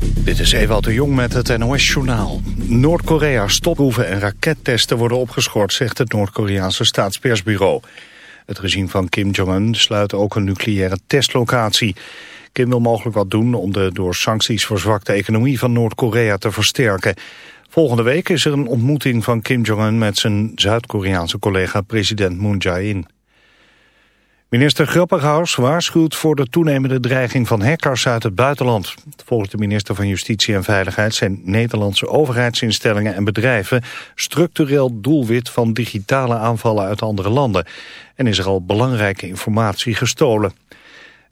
Dit is Ewald de Jong met het NOS-journaal. Noord-Korea stopproeven en rakettesten worden opgeschort, zegt het Noord-Koreaanse staatspersbureau. Het regime van Kim Jong-un sluit ook een nucleaire testlocatie. Kim wil mogelijk wat doen om de door sancties verzwakte economie van Noord-Korea te versterken. Volgende week is er een ontmoeting van Kim Jong-un met zijn Zuid-Koreaanse collega president Moon Jae-in. Minister Grapperhaus waarschuwt voor de toenemende dreiging van hackers uit het buitenland. Volgens de minister van Justitie en Veiligheid zijn Nederlandse overheidsinstellingen en bedrijven structureel doelwit van digitale aanvallen uit andere landen. En is er al belangrijke informatie gestolen.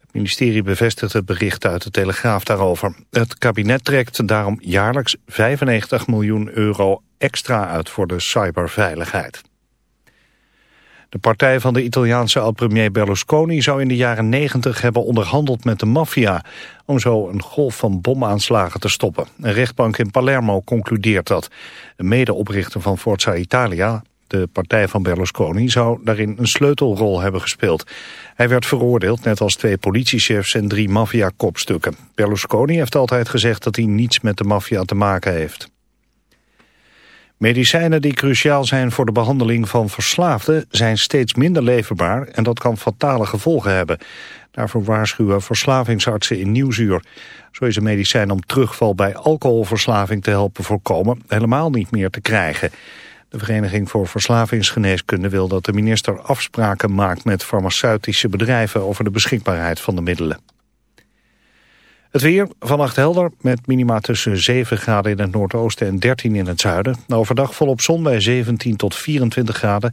Het ministerie bevestigt het bericht uit de Telegraaf daarover. Het kabinet trekt daarom jaarlijks 95 miljoen euro extra uit voor de cyberveiligheid. De partij van de Italiaanse oud-premier Berlusconi zou in de jaren 90 hebben onderhandeld met de maffia... om zo een golf van bomaanslagen te stoppen. Een rechtbank in Palermo concludeert dat. Een medeoprichter van Forza Italia, de partij van Berlusconi... zou daarin een sleutelrol hebben gespeeld. Hij werd veroordeeld, net als twee politiechefs en drie maffia-kopstukken. Berlusconi heeft altijd gezegd dat hij niets met de maffia te maken heeft. Medicijnen die cruciaal zijn voor de behandeling van verslaafden zijn steeds minder leverbaar en dat kan fatale gevolgen hebben. Daarvoor waarschuwen verslavingsartsen in Nieuwsuur. Zo is een medicijn om terugval bij alcoholverslaving te helpen voorkomen helemaal niet meer te krijgen. De Vereniging voor Verslavingsgeneeskunde wil dat de minister afspraken maakt met farmaceutische bedrijven over de beschikbaarheid van de middelen. Het weer vannacht helder met minima tussen 7 graden in het noordoosten en 13 in het zuiden. Overdag volop zon bij 17 tot 24 graden.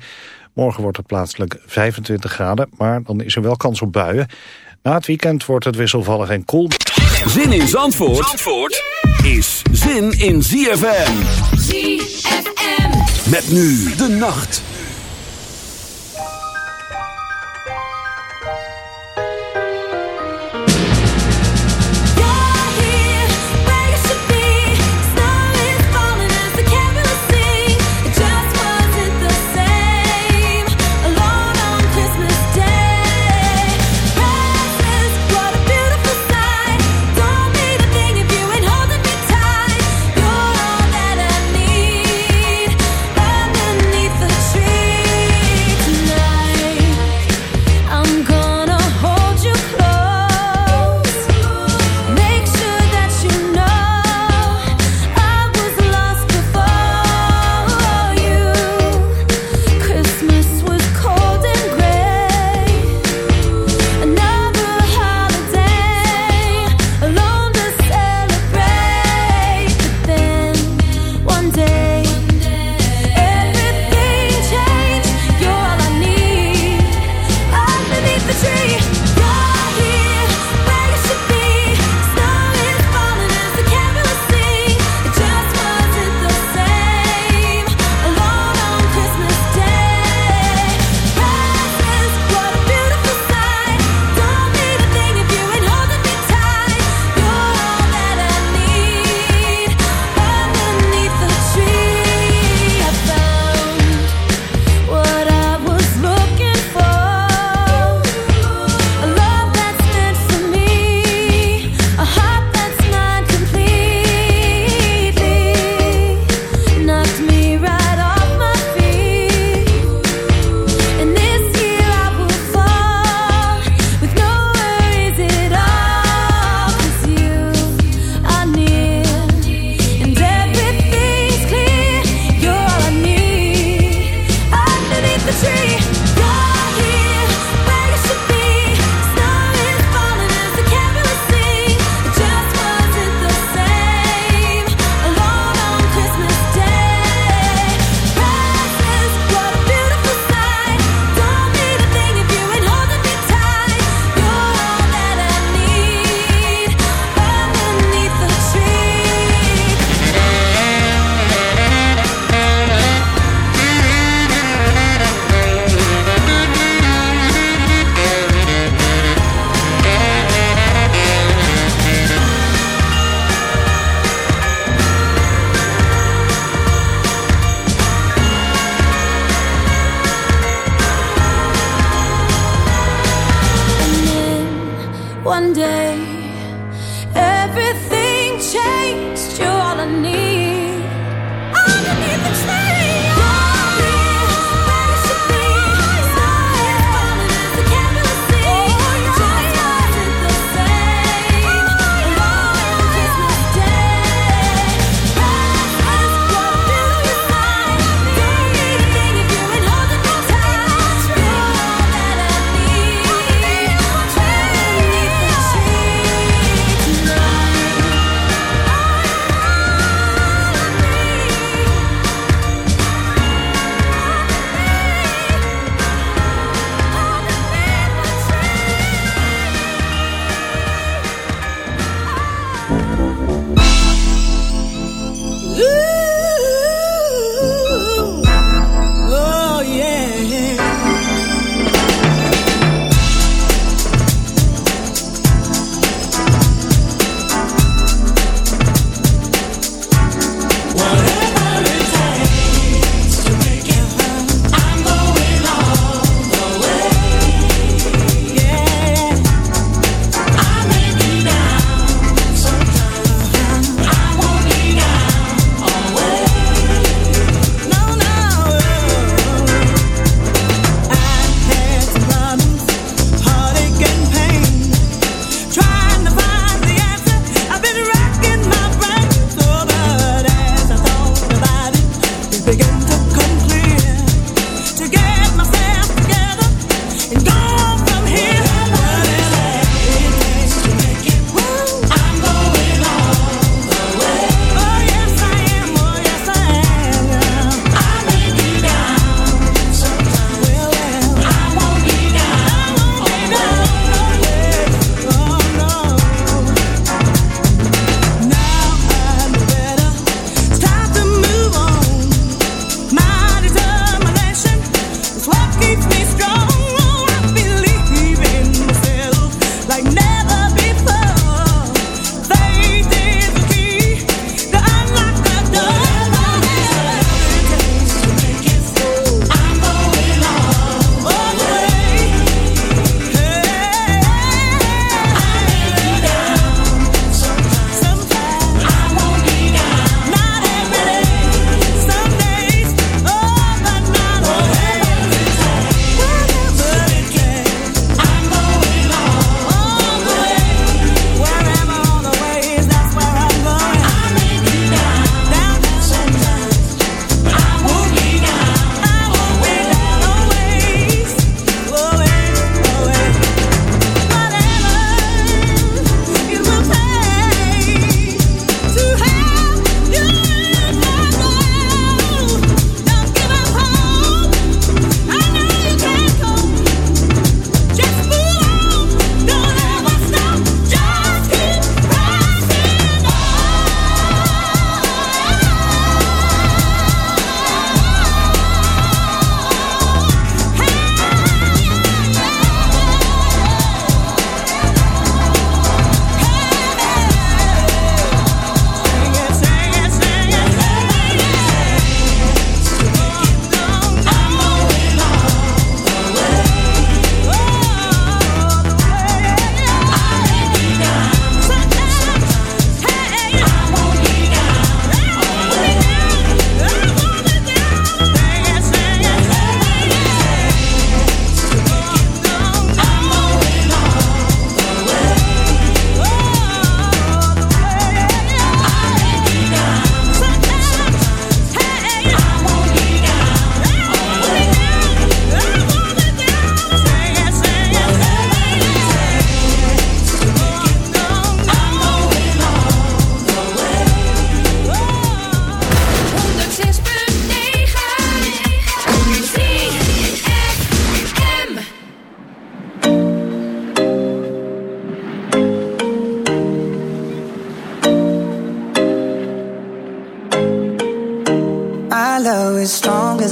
Morgen wordt het plaatselijk 25 graden, maar dan is er wel kans op buien. Na het weekend wordt het wisselvallig en koel. Zin in Zandvoort, Zandvoort is zin in ZFM. ZFM. Met nu de nacht.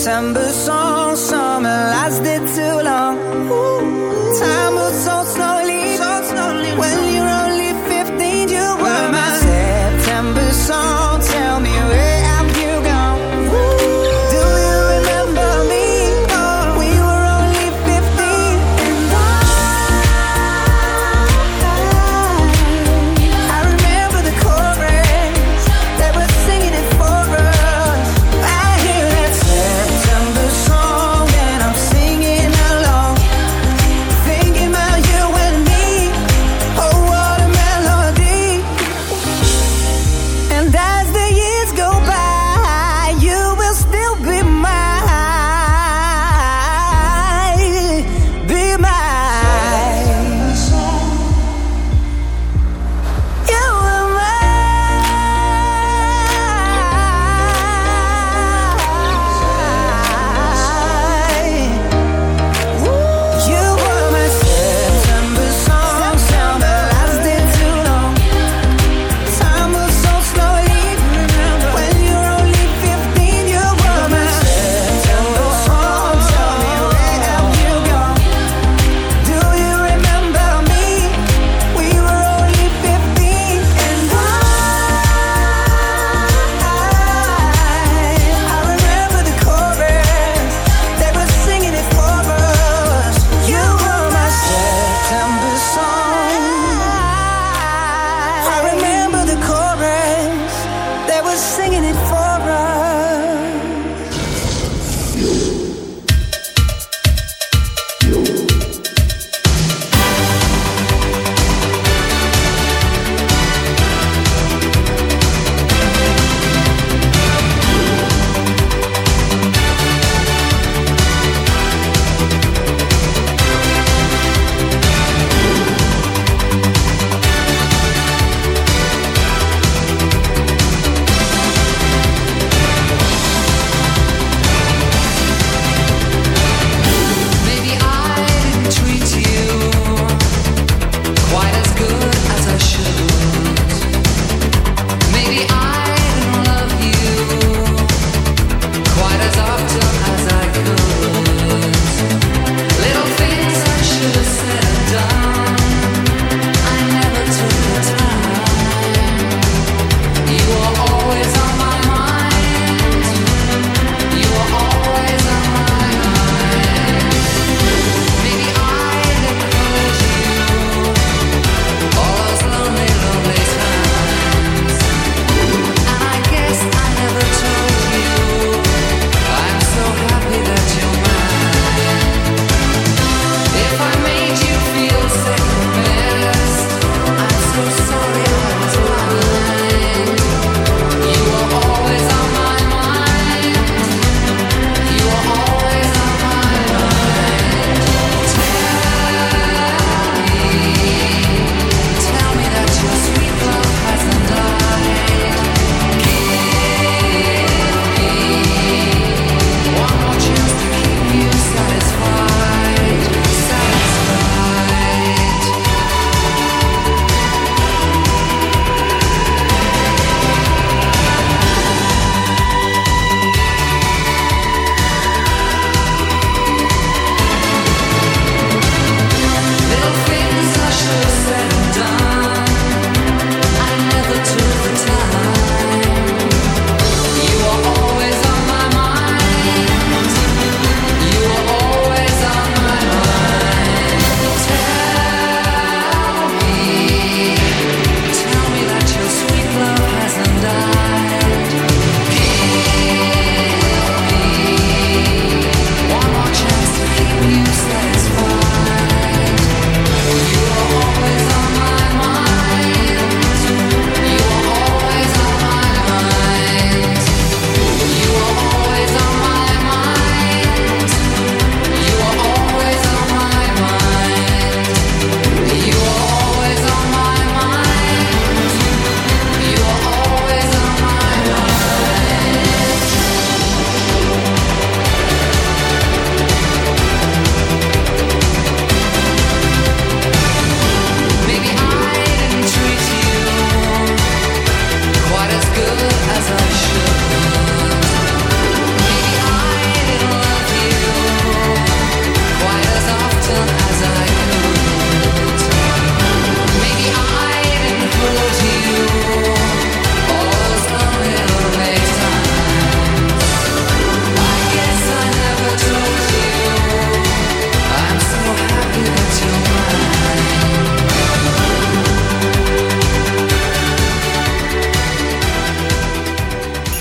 September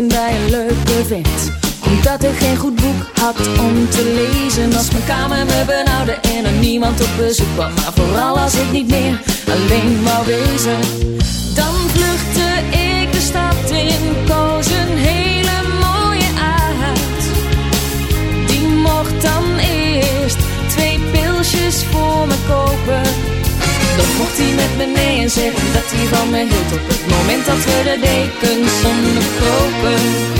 in bij een leuke vent Omdat er geen goed boek had om te lezen. Als mijn kamer me benauwde en er niemand op bezoek kwam. Maar vooral als ik niet meer alleen wou wezen. Dan vluchtte zeggen dat hij van me hield Op het moment dat we de dekens onderkropen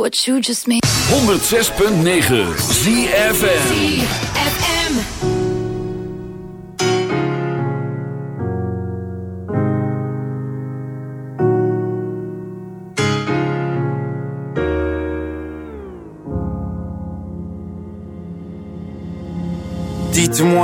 What you just made 106.9 ZFM.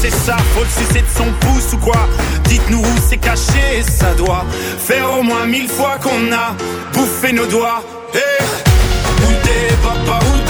C'est ça, faut le sucer de son pouce ou quoi. Dites-nous où c'est caché Ça doit faire au moins mille fois qu'on a bouffé nos doigts. Eh Où t'es papa, Où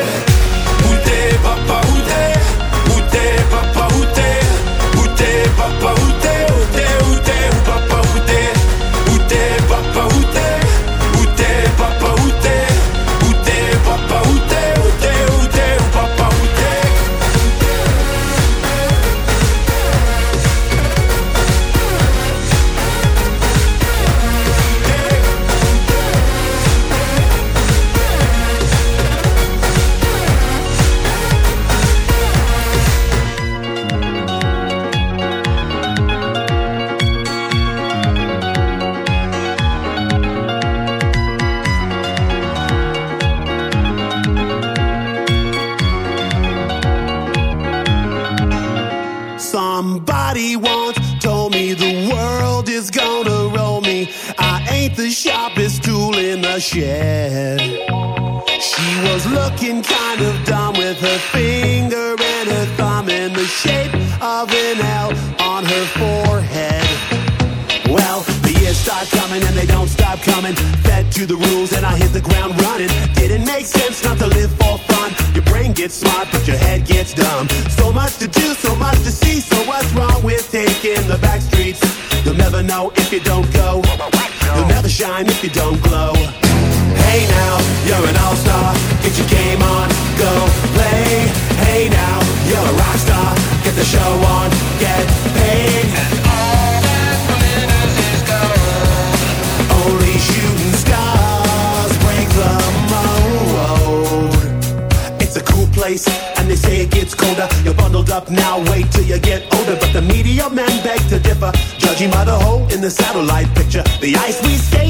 in the satellite picture. The ice we skate.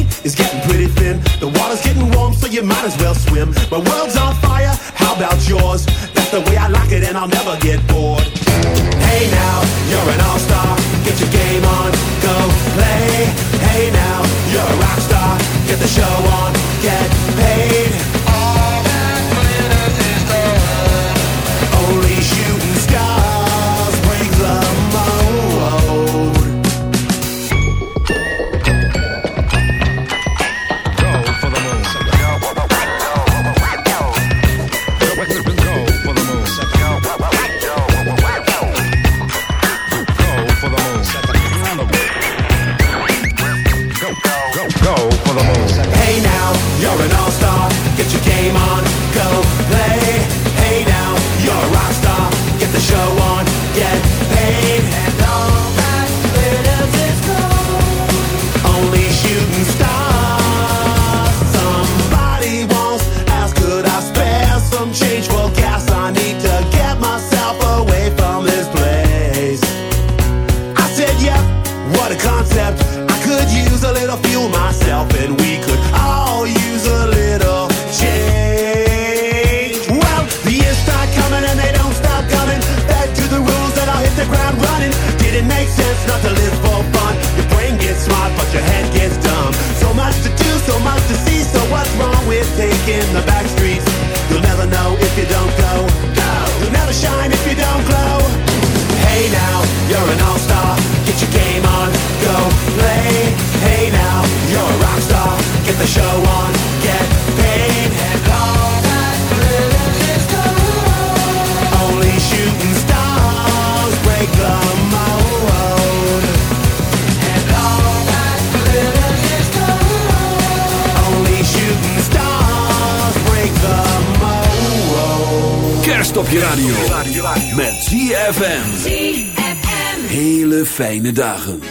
Daar.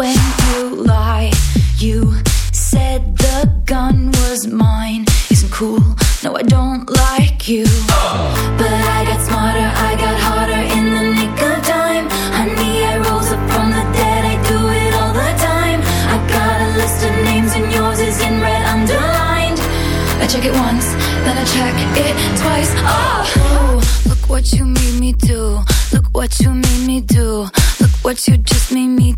When you lie. You said the gun was mine. Isn't cool. No, I don't like you.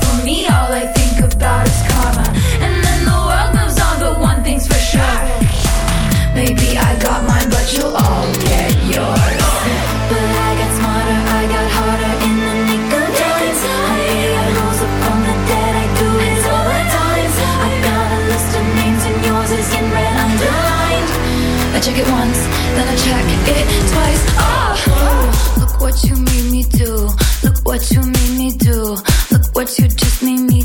for me. All I think about is karma. And then the world moves on, but one thing's for sure. Maybe I got mine, but you'll all get yours. But I got smarter, I got harder in the nick of time. Honey, I rose up from the dead, I do it all the time. I got a list of names and yours is in red underlined. I check it once,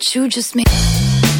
What you just made.